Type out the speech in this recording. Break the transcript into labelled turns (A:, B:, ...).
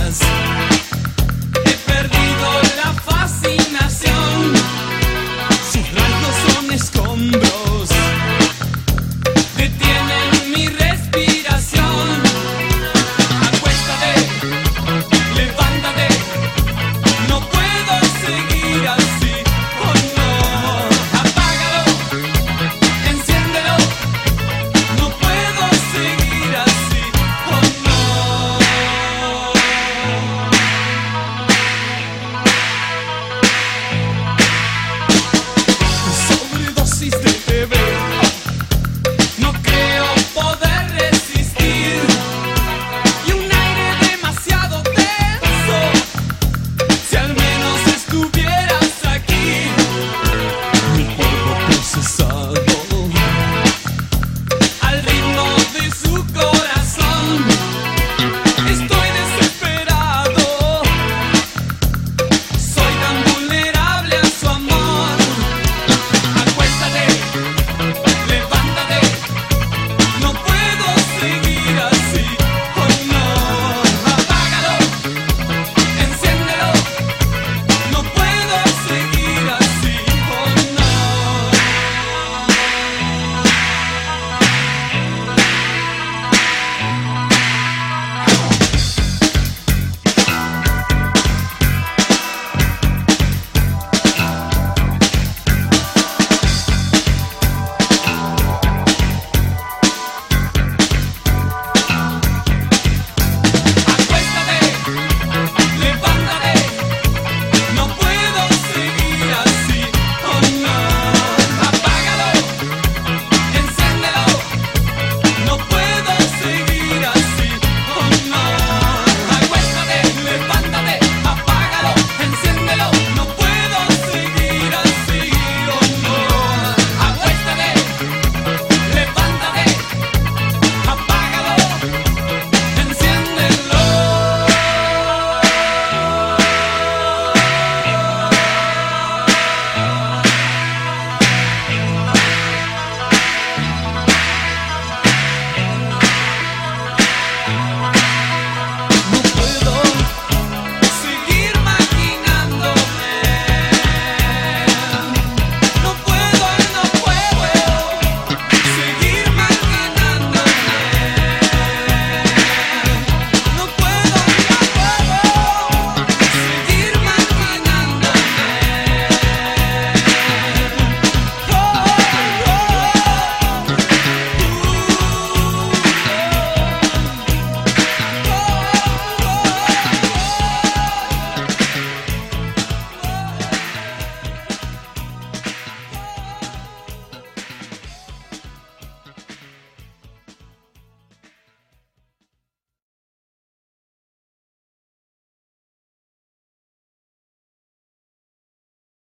A: eyes.